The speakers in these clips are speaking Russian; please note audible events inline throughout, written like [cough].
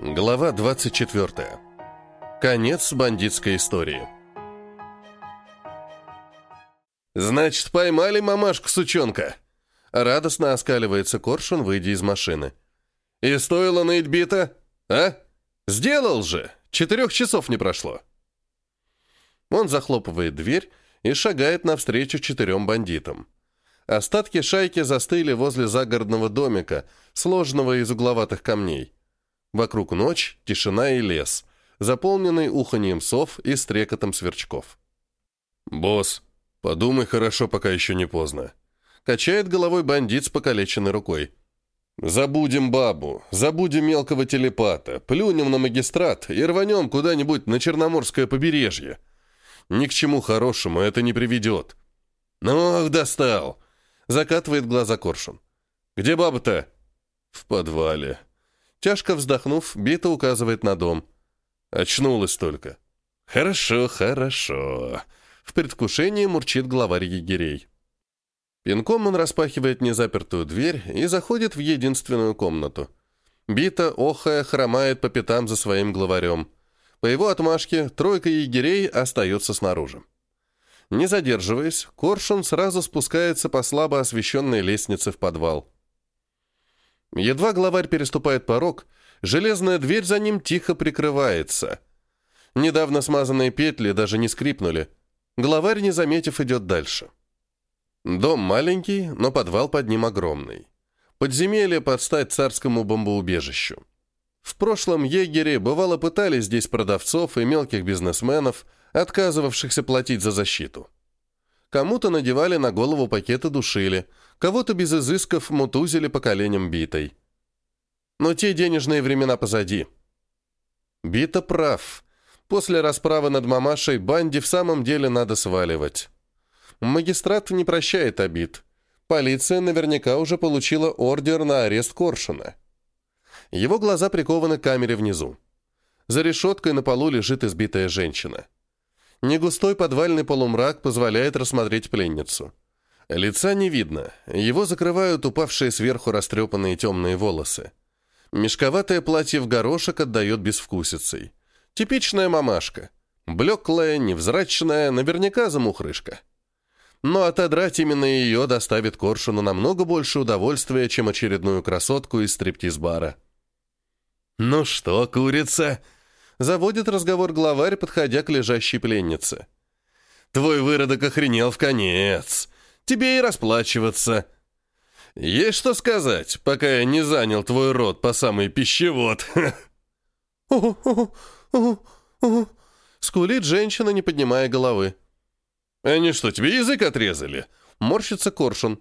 Глава 24. Конец бандитской истории. «Значит, поймали мамашку-сучонка!» Радостно оскаливается Коршун, выйдя из машины. «И стоило ныть бита? А? Сделал же! Четырех часов не прошло!» Он захлопывает дверь и шагает навстречу четырем бандитам. Остатки шайки застыли возле загородного домика, сложенного из угловатых камней. Вокруг ночь, тишина и лес, заполненный уханьем сов и стрекотом сверчков. «Босс, подумай хорошо, пока еще не поздно». Качает головой бандит с покалеченной рукой. «Забудем бабу, забудем мелкого телепата, плюнем на магистрат и рванем куда-нибудь на Черноморское побережье. Ни к чему хорошему это не приведет». «Ну, достал!» Закатывает глаза Коршун. «Где баба-то?» «В подвале», Тяжко вздохнув, Бита указывает на дом. Очнулась только. «Хорошо, хорошо», — в предвкушении мурчит главарь егерей. Пинком он распахивает незапертую дверь и заходит в единственную комнату. Бита, охая, хромает по пятам за своим главарем. По его отмашке тройка егерей остается снаружи. Не задерживаясь, Коршун сразу спускается по слабо освещенной лестнице в подвал. Едва главарь переступает порог, железная дверь за ним тихо прикрывается. Недавно смазанные петли даже не скрипнули. Главарь, не заметив, идет дальше. Дом маленький, но подвал под ним огромный. Подземелье под стать царскому бомбоубежищу. В прошлом егере бывало пытались здесь продавцов и мелких бизнесменов, отказывавшихся платить за защиту. Кому-то надевали на голову пакеты душили, кого-то без изысков мутузили по коленям битой. Но те денежные времена позади. Бита прав. После расправы над мамашей банде в самом деле надо сваливать. Магистрат не прощает обид. Полиция наверняка уже получила ордер на арест Коршуна. Его глаза прикованы к камере внизу. За решеткой на полу лежит избитая женщина. Негустой подвальный полумрак позволяет рассмотреть пленницу. Лица не видно, его закрывают упавшие сверху растрепанные темные волосы. Мешковатое платье в горошек отдает безвкусицей. Типичная мамашка. Блеклая, невзрачная, наверняка замухрышка. Но отодрать именно ее доставит Коршуну намного больше удовольствия, чем очередную красотку из стриптиз-бара. «Ну что, курица?» Заводит разговор главарь, подходя к лежащей пленнице. «Твой выродок охренел в конец тебе и расплачиваться. Есть что сказать, пока я не занял твой рот по самый пищевод. [laughs] Скулит женщина, не поднимая головы. Они что, тебе язык отрезали? Морщится коршун.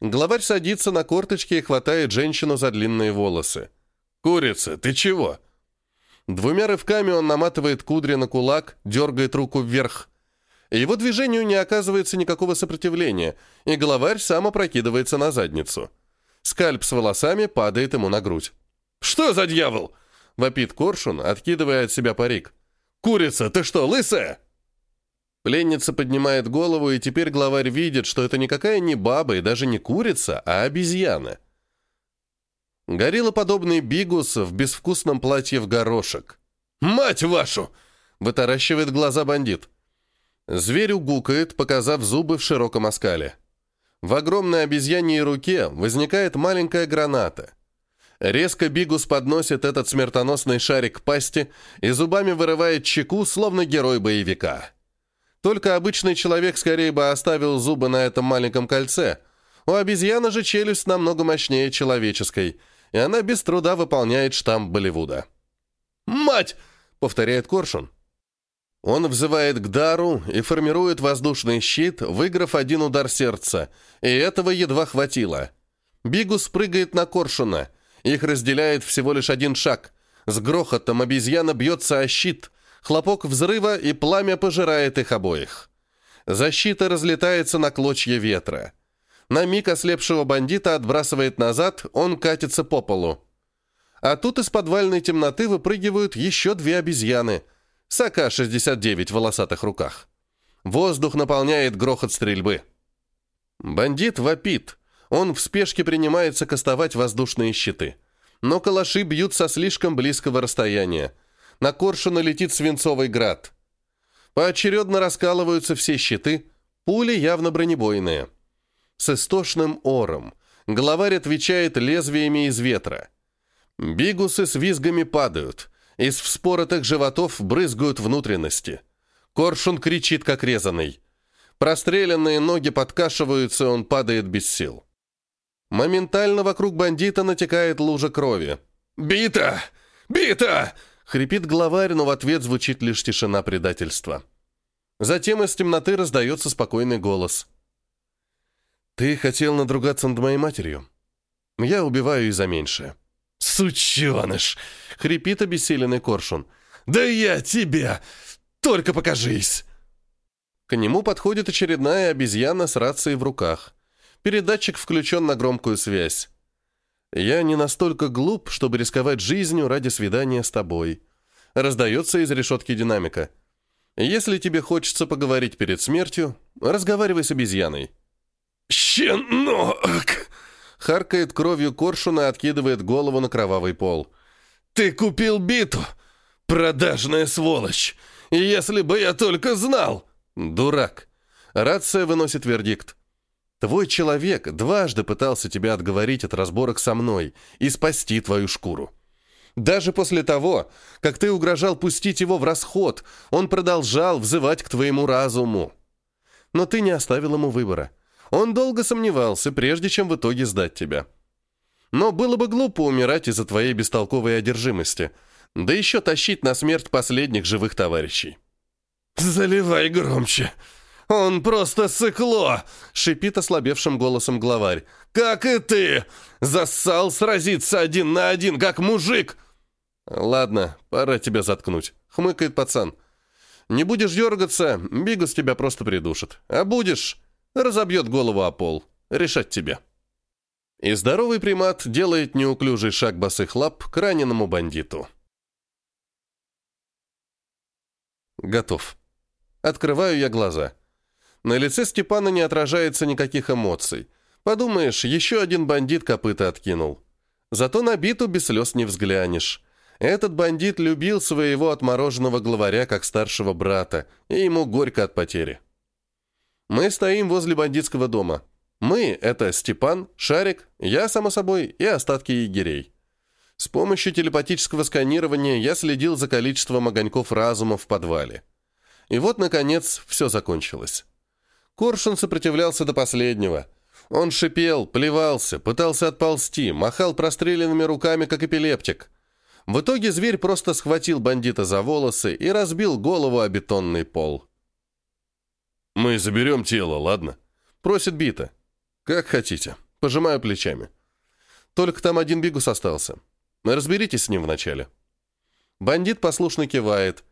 Главарь садится на корточки и хватает женщину за длинные волосы. «Курица, ты чего?» Двумя рывками он наматывает кудри на кулак, дергает руку вверх. Его движению не оказывается никакого сопротивления, и главарь сам опрокидывается на задницу. Скальп с волосами падает ему на грудь. «Что за дьявол?» — вопит Коршун, откидывая от себя парик. «Курица, ты что, лысая?» Пленница поднимает голову, и теперь главарь видит, что это никакая не баба и даже не курица, а обезьяна. Гориллоподобный бигус в безвкусном платье в горошек. «Мать вашу!» — вытаращивает глаза бандит. Зверь угукает, показав зубы в широком оскале. В огромной обезьяньей руке возникает маленькая граната. Резко Бигус подносит этот смертоносный шарик к пасти и зубами вырывает чеку, словно герой боевика. Только обычный человек скорее бы оставил зубы на этом маленьком кольце. У обезьяны же челюсть намного мощнее человеческой, и она без труда выполняет штамп Болливуда. «Мать!» — повторяет Коршун. Он взывает к дару и формирует воздушный щит, выиграв один удар сердца, и этого едва хватило. Бигус прыгает на коршуна. Их разделяет всего лишь один шаг. С грохотом обезьяна бьется о щит. Хлопок взрыва, и пламя пожирает их обоих. Защита разлетается на клочья ветра. На миг ослепшего бандита отбрасывает назад, он катится по полу. А тут из подвальной темноты выпрыгивают еще две обезьяны – с АК-69 в волосатых руках. Воздух наполняет грохот стрельбы. Бандит вопит. Он в спешке принимается кастовать воздушные щиты. Но калаши бьют со слишком близкого расстояния. На коршуна летит свинцовый град. Поочередно раскалываются все щиты, пули явно бронебойные. С истошным ором главарь отвечает лезвиями из ветра. Бигусы с визгами падают. Из вспоротых животов брызгают внутренности. Коршун кричит, как резанный. Простреленные ноги подкашиваются, он падает без сил. Моментально вокруг бандита натекает лужа крови. «Бита! Бита!» — хрипит главарь, но в ответ звучит лишь тишина предательства. Затем из темноты раздается спокойный голос. «Ты хотел надругаться над моей матерью? Я убиваю и за меньшее». «Сученыш!» — хрипит обессиленный коршун. «Да я тебя! Только покажись!» К нему подходит очередная обезьяна с рацией в руках. Передатчик включен на громкую связь. «Я не настолько глуп, чтобы рисковать жизнью ради свидания с тобой». Раздается из решетки динамика. «Если тебе хочется поговорить перед смертью, разговаривай с обезьяной». «Щенок!» Харкает кровью коршуна, откидывает голову на кровавый пол. «Ты купил биту! Продажная сволочь! Если бы я только знал!» «Дурак!» Рация выносит вердикт. «Твой человек дважды пытался тебя отговорить от разборок со мной и спасти твою шкуру. Даже после того, как ты угрожал пустить его в расход, он продолжал взывать к твоему разуму. Но ты не оставил ему выбора. Он долго сомневался, прежде чем в итоге сдать тебя. Но было бы глупо умирать из-за твоей бестолковой одержимости, да еще тащить на смерть последних живых товарищей». «Заливай громче! Он просто сыкло!» — шипит ослабевшим голосом главарь. «Как и ты! Зассал сразиться один на один, как мужик!» «Ладно, пора тебя заткнуть», — хмыкает пацан. «Не будешь дергаться, Бигус тебя просто придушит. А будешь, разобьет голову о пол. Решать тебе». И здоровый примат делает неуклюжий шаг босых лап к раненому бандиту. Готов. Открываю я глаза. На лице Степана не отражается никаких эмоций. Подумаешь, еще один бандит копыта откинул. Зато на биту без слез не взглянешь. Этот бандит любил своего отмороженного главаря как старшего брата, и ему горько от потери. Мы стоим возле бандитского дома. Мы — это Степан, Шарик, я, само собой, и остатки егерей. С помощью телепатического сканирования я следил за количеством огоньков разума в подвале. И вот, наконец, все закончилось. Коршун сопротивлялся до последнего. Он шипел, плевался, пытался отползти, махал простреленными руками, как эпилептик. В итоге зверь просто схватил бандита за волосы и разбил голову о бетонный пол. «Мы заберем тело, ладно?» — просит Бита. «Как хотите». Пожимаю плечами. Только там один бигус остался. Разберитесь с ним вначале. Бандит послушно кивает.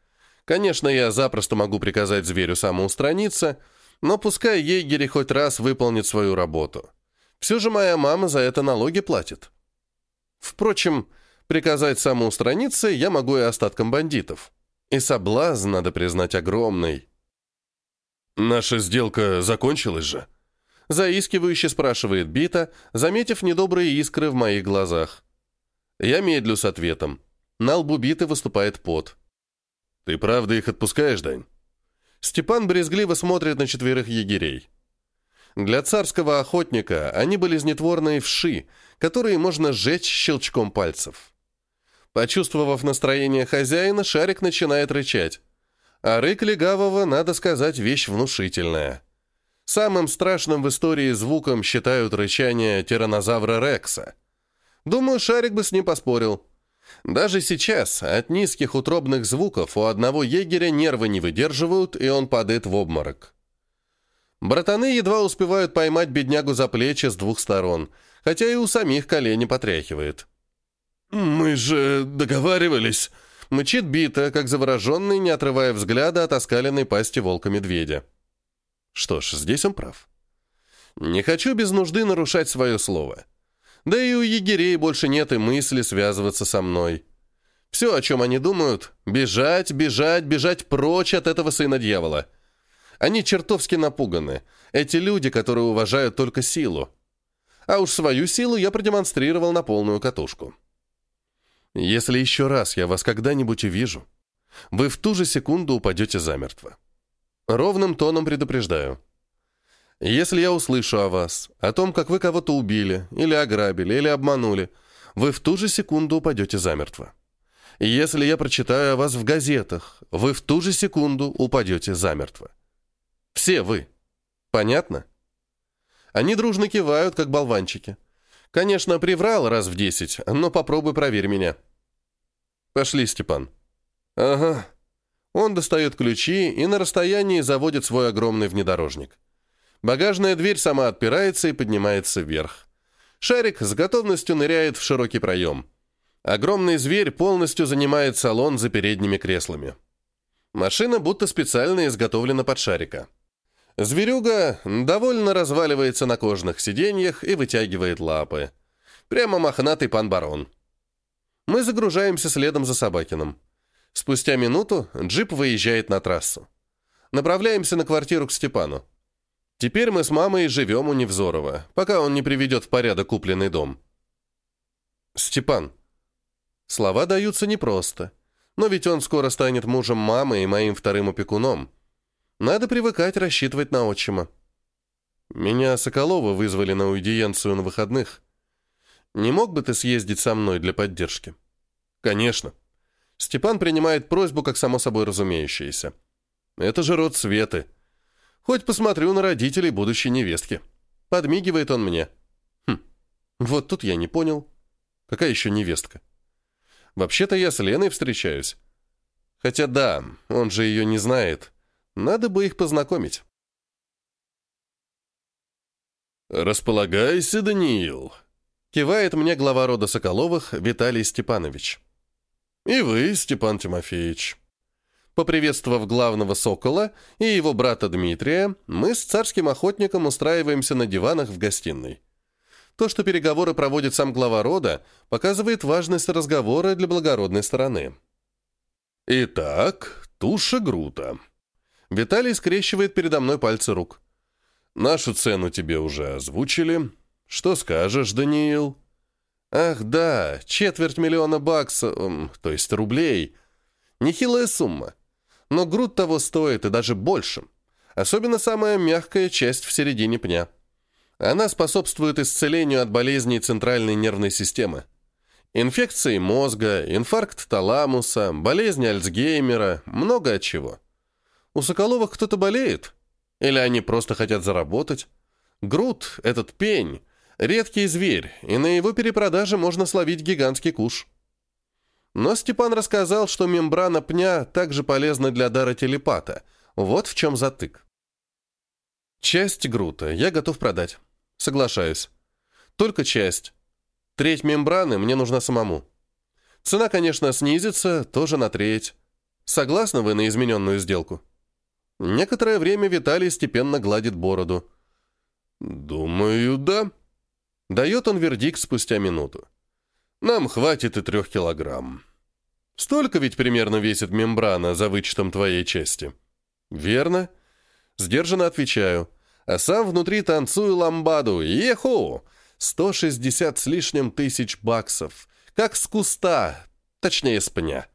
Конечно, я запросто могу приказать зверю самоустраниться, но пускай егери хоть раз выполнит свою работу. Все же моя мама за это налоги платит. Впрочем, приказать самоустраниться я могу и остаткам бандитов. И соблазн, надо признать, огромный. «Наша сделка закончилась же?» Заискивающе спрашивает Бита, заметив недобрые искры в моих глазах. Я медлю с ответом. На лбу Биты выступает пот. «Ты правда их отпускаешь, Дань?» Степан брезгливо смотрит на четверых егерей. Для царского охотника они были снетворные вши, которые можно сжечь щелчком пальцев. Почувствовав настроение хозяина, шарик начинает рычать. А рык легавого, надо сказать, вещь внушительная. Самым страшным в истории звуком считают рычание тиранозавра Рекса. Думаю, шарик бы с ним поспорил. Даже сейчас от низких утробных звуков у одного егеря нервы не выдерживают, и он падает в обморок. Братаны едва успевают поймать беднягу за плечи с двух сторон, хотя и у самих колени потряхивает. «Мы же договаривались», — мычит Бита, как завороженный, не отрывая взгляда от оскаленной пасти волка-медведя. Что ж, здесь он прав. Не хочу без нужды нарушать свое слово. Да и у егерей больше нет и мысли связываться со мной. Все, о чем они думают, бежать, бежать, бежать прочь от этого сына дьявола. Они чертовски напуганы. Эти люди, которые уважают только силу. А уж свою силу я продемонстрировал на полную катушку. Если еще раз я вас когда-нибудь увижу, вы в ту же секунду упадете замертво. Ровным тоном предупреждаю. Если я услышу о вас, о том, как вы кого-то убили, или ограбили, или обманули, вы в ту же секунду упадете замертво. Если я прочитаю о вас в газетах, вы в ту же секунду упадете замертво. Все вы. Понятно? Они дружно кивают, как болванчики. Конечно, приврал раз в десять, но попробуй проверь меня. Пошли, Степан. Ага. Он достает ключи и на расстоянии заводит свой огромный внедорожник. Багажная дверь сама отпирается и поднимается вверх. Шарик с готовностью ныряет в широкий проем. Огромный зверь полностью занимает салон за передними креслами. Машина будто специально изготовлена под шарика. Зверюга довольно разваливается на кожных сиденьях и вытягивает лапы. Прямо мохнатый пан-барон. Мы загружаемся следом за Собакиным. Спустя минуту джип выезжает на трассу. Направляемся на квартиру к Степану. Теперь мы с мамой живем у Невзорова, пока он не приведет в порядок купленный дом. Степан. Слова даются непросто. Но ведь он скоро станет мужем мамы и моим вторым опекуном. Надо привыкать рассчитывать на отчима. Меня Соколова вызвали на аудиенцию на выходных. Не мог бы ты съездить со мной для поддержки? Конечно. Степан принимает просьбу как само собой разумеющееся. Это же род Светы. Хоть посмотрю на родителей будущей невестки. Подмигивает он мне. Хм, вот тут я не понял. Какая еще невестка? Вообще-то я с Леной встречаюсь. Хотя да, он же ее не знает. Надо бы их познакомить. «Располагайся, Даниил», — кивает мне глава рода Соколовых Виталий Степанович. «И вы, Степан Тимофеевич». Поприветствовав главного Сокола и его брата Дмитрия, мы с царским охотником устраиваемся на диванах в гостиной. То, что переговоры проводит сам глава рода, показывает важность разговора для благородной стороны. «Итак, туша Грута», Виталий скрещивает передо мной пальцы рук. «Нашу цену тебе уже озвучили. Что скажешь, Даниил?» «Ах, да, четверть миллиона баксов, то есть рублей. Нехилая сумма. Но груд того стоит и даже больше. Особенно самая мягкая часть в середине пня. Она способствует исцелению от болезней центральной нервной системы. Инфекции мозга, инфаркт таламуса, болезни Альцгеймера, много от чего. У Соколовых кто-то болеет? Или они просто хотят заработать? Груд, этот пень, редкий зверь, и на его перепродаже можно словить гигантский куш. Но Степан рассказал, что мембрана пня также полезна для дара телепата. Вот в чем затык. Часть грута я готов продать. Соглашаюсь. Только часть. Треть мембраны мне нужна самому. Цена, конечно, снизится, тоже на треть. Согласны вы на измененную сделку? Некоторое время Виталий степенно гладит бороду. «Думаю, да». Дает он вердикт спустя минуту. «Нам хватит и трех килограмм. Столько ведь примерно весит мембрана за вычетом твоей части». «Верно». Сдержанно отвечаю. А сам внутри танцую ламбаду. Еху! 160 с лишним тысяч баксов. Как с куста, точнее с пня.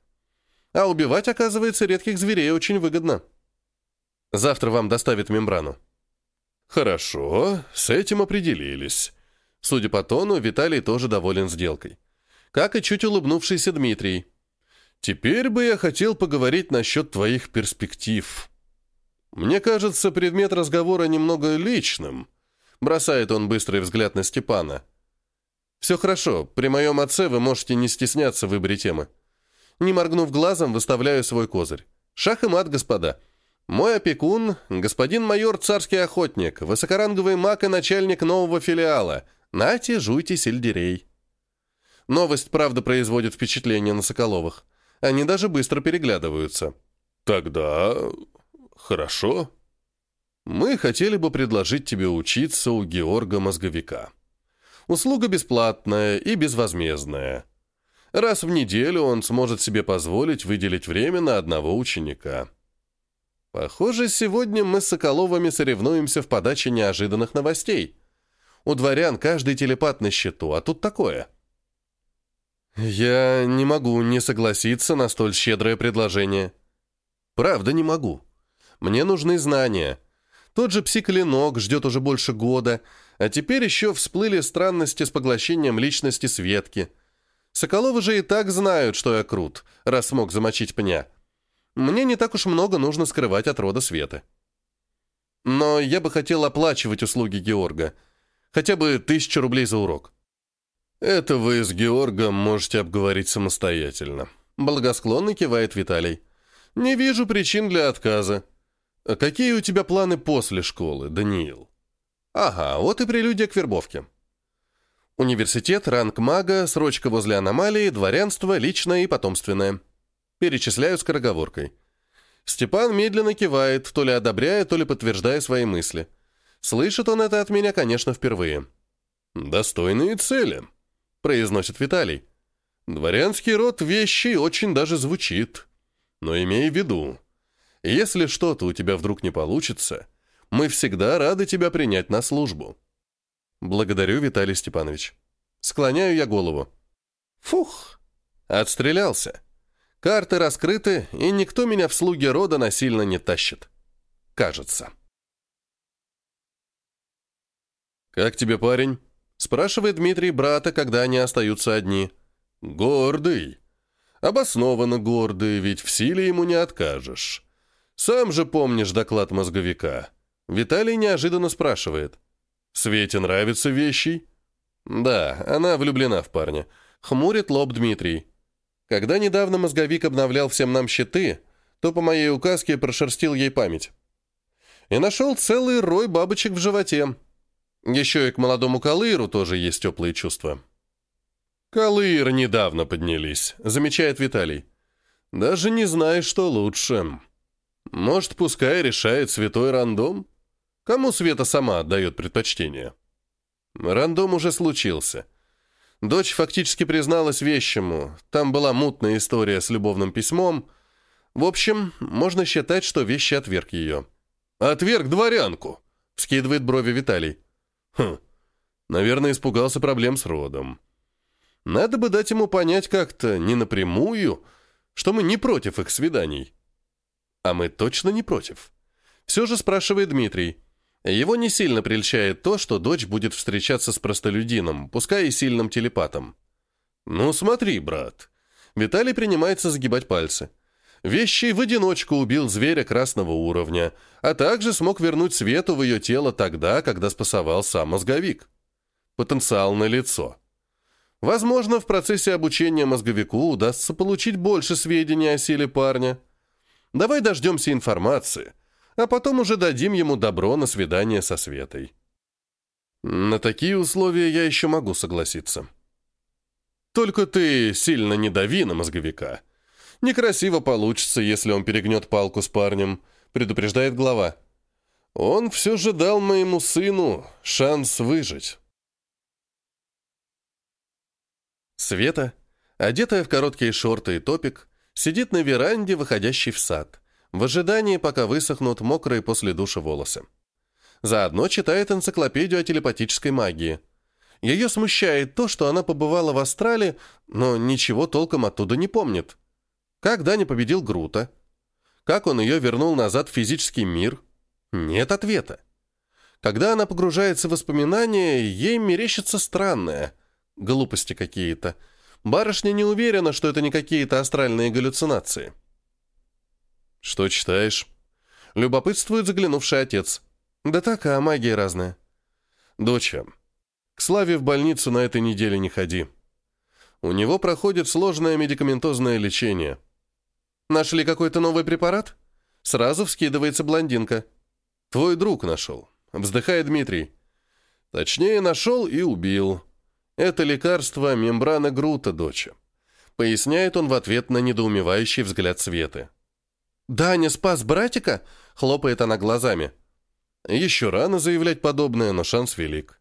А убивать, оказывается, редких зверей очень выгодно. Завтра вам доставят мембрану». «Хорошо, с этим определились». Судя по тону, Виталий тоже доволен сделкой. Как и чуть улыбнувшийся Дмитрий. «Теперь бы я хотел поговорить насчет твоих перспектив. Мне кажется, предмет разговора немного личным». Бросает он быстрый взгляд на Степана. «Все хорошо, при моем отце вы можете не стесняться в выборе темы». Не моргнув глазом, выставляю свой козырь. «Шах и мат, господа. Мой опекун – господин майор царский охотник, высокоранговый маг и начальник нового филиала. Нате, жуйте сельдерей. Новость, правда, производит впечатление на Соколовых. Они даже быстро переглядываются. Тогда... хорошо. Мы хотели бы предложить тебе учиться у Георга Мозговика. Услуга бесплатная и безвозмездная. Раз в неделю он сможет себе позволить выделить время на одного ученика. Похоже, сегодня мы с Соколовыми соревнуемся в подаче неожиданных новостей. У дворян каждый телепат на счету, а тут такое. Я не могу не согласиться на столь щедрое предложение. Правда, не могу. Мне нужны знания. Тот же псиклинок ждет уже больше года, а теперь еще всплыли странности с поглощением личности Светки. Соколовы же и так знают, что я крут, раз смог замочить пня. Мне не так уж много нужно скрывать от рода Светы. Но я бы хотел оплачивать услуги Георга. Хотя бы тысячу рублей за урок. Это вы с Георгом можете обговорить самостоятельно. Благосклонно кивает Виталий. Не вижу причин для отказа. А какие у тебя планы после школы, Даниил? Ага, вот и прелюдия к вербовке. Университет, ранг мага, срочка возле аномалии, дворянство, личное и потомственное. Перечисляю скороговоркой. Степан медленно кивает, то ли одобряя, то ли подтверждая свои мысли. Слышит он это от меня, конечно, впервые. «Достойные цели», — произносит Виталий. «Дворянский род вещи очень даже звучит. Но имей в виду, если что-то у тебя вдруг не получится, мы всегда рады тебя принять на службу». «Благодарю, Виталий Степанович». Склоняю я голову. «Фух!» Отстрелялся. Карты раскрыты, и никто меня в слуги рода насильно не тащит. Кажется. «Как тебе, парень?» — спрашивает Дмитрий брата, когда они остаются одни. «Гордый. Обоснованно гордый, ведь в силе ему не откажешь. Сам же помнишь доклад мозговика». Виталий неожиданно спрашивает. «Свете нравится вещи?» «Да, она влюблена в парня». Хмурит лоб Дмитрий. Когда недавно мозговик обновлял всем нам щиты, то по моей указке прошерстил ей память. И нашел целый рой бабочек в животе. Еще и к молодому Калыру тоже есть теплые чувства. «Калыр недавно поднялись», — замечает Виталий. «Даже не знаю, что лучше. Может, пускай решает святой рандом? Кому Света сама отдает предпочтение?» Рандом уже случился — Дочь фактически призналась вещему. Там была мутная история с любовным письмом. В общем, можно считать, что вещи отверг ее. «Отверг дворянку!» — вскидывает брови Виталий. «Хм, наверное, испугался проблем с родом. Надо бы дать ему понять как-то, не напрямую, что мы не против их свиданий». «А мы точно не против?» Все же спрашивает Дмитрий. Его не сильно прельщает то, что дочь будет встречаться с простолюдином, пускай и сильным телепатом. «Ну смотри, брат». Виталий принимается загибать пальцы. Вещий в одиночку убил зверя красного уровня, а также смог вернуть свету в ее тело тогда, когда спасовал сам мозговик. Потенциал лицо. Возможно, в процессе обучения мозговику удастся получить больше сведений о силе парня. Давай дождемся информации – а потом уже дадим ему добро на свидание со Светой. На такие условия я еще могу согласиться. Только ты сильно не дави на мозговика. Некрасиво получится, если он перегнет палку с парнем, предупреждает глава. Он все же дал моему сыну шанс выжить. Света, одетая в короткие шорты и топик, сидит на веранде, выходящей в сад, в ожидании, пока высохнут мокрые после душа волосы. Заодно читает энциклопедию о телепатической магии. Ее смущает то, что она побывала в Астрале, но ничего толком оттуда не помнит. Как Дани победил Грута? Как он ее вернул назад в физический мир? Нет ответа. Когда она погружается в воспоминания, ей мерещится странное. Глупости какие-то. Барышня не уверена, что это не какие-то астральные галлюцинации. «Что читаешь?» Любопытствует заглянувший отец. «Да так, а магия разная». «Доча, к Славе в больницу на этой неделе не ходи. У него проходит сложное медикаментозное лечение». «Нашли какой-то новый препарат?» Сразу вскидывается блондинка. «Твой друг нашел», — вздыхает Дмитрий. «Точнее, нашел и убил. Это лекарство мембрана Грута, доча». Поясняет он в ответ на недоумевающий взгляд Светы. «Даня спас братика?» — хлопает она глазами. Еще рано заявлять подобное, но шанс велик.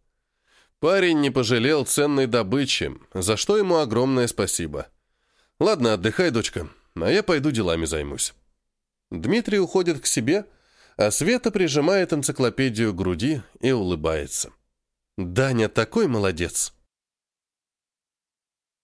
Парень не пожалел ценной добычи, за что ему огромное спасибо. Ладно, отдыхай, дочка, а я пойду делами займусь. Дмитрий уходит к себе, а Света прижимает энциклопедию к груди и улыбается. «Даня такой молодец!»